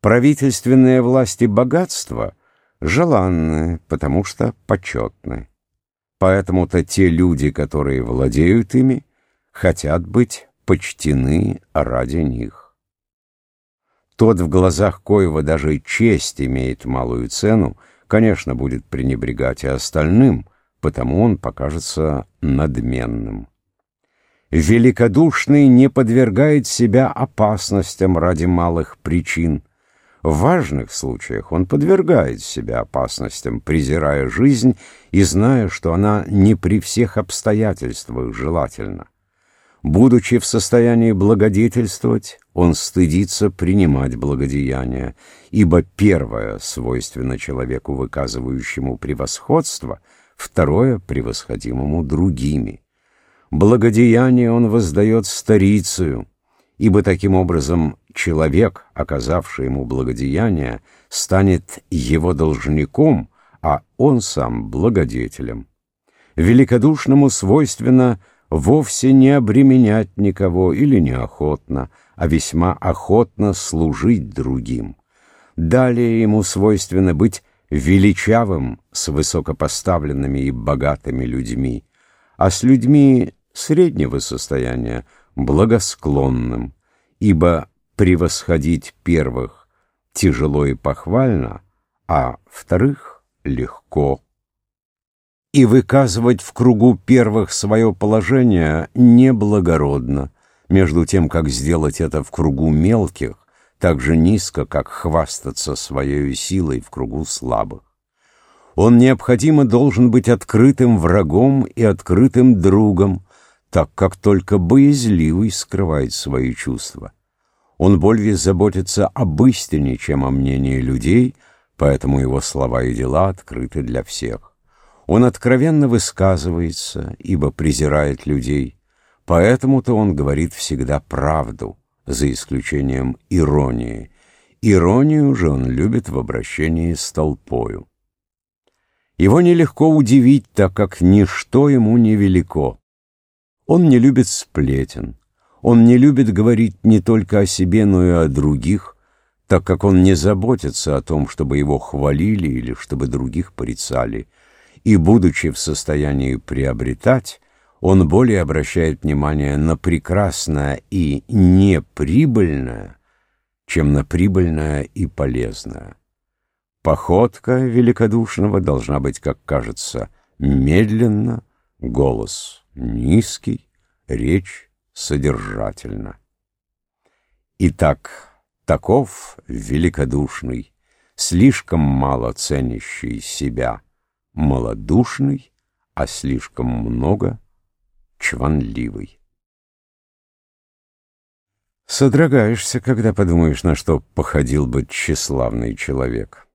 Правительственные власти богатства желанны, потому что почетны. Поэтому-то те люди, которые владеют ими, хотят быть почтены ради них. Тот, в глазах коего даже честь имеет малую цену, конечно, будет пренебрегать и остальным, потому он покажется надменным. Великодушный не подвергает себя опасностям ради малых причин. В важных случаях он подвергает себя опасностям, презирая жизнь и зная, что она не при всех обстоятельствах желательна. Будучи в состоянии благодетельствовать, он стыдится принимать благодеяния, ибо первое свойственно человеку, выказывающему превосходство, второе — превосходимому другими благодеяние он воздает старицею, ибо таким образом человек, оказавший ему благодеяние, станет его должником, а он сам благодетелем. Великодушному свойственно вовсе не обременять никого или неохотно, а весьма охотно служить другим. Далее ему свойственно быть величавым с высокопоставленными и богатыми людьми, а с людьми среднего состояния благосклонным, ибо превосходить первых тяжело и похвально, а вторых легко. И выказывать в кругу первых свое положение неблагородно, между тем, как сделать это в кругу мелких, так же низко, как хвастаться своей силой в кругу слабых. Он необходимо должен быть открытым врагом и открытым другом, так как только боязливый скрывает свои чувства. Он более заботится об истине, чем о мнении людей, поэтому его слова и дела открыты для всех. Он откровенно высказывается, ибо презирает людей, поэтому-то он говорит всегда правду, за исключением иронии. Иронию же он любит в обращении с толпою. Его нелегко удивить, так как ничто ему не велико. Он не любит сплетен. Он не любит говорить не только о себе, но и о других, так как он не заботится о том, чтобы его хвалили или чтобы других порицали. И, будучи в состоянии приобретать, он более обращает внимание на прекрасное и неприбыльное, чем на прибыльное и полезное. Походка великодушного должна быть, как кажется, медленно, голос низкий, речь содержательна. Итак, таков великодушный, слишком мало ценящий себя, малодушный, а слишком много чванливый. Содрогаешься, когда подумаешь, на что походил бы тщеславный человек.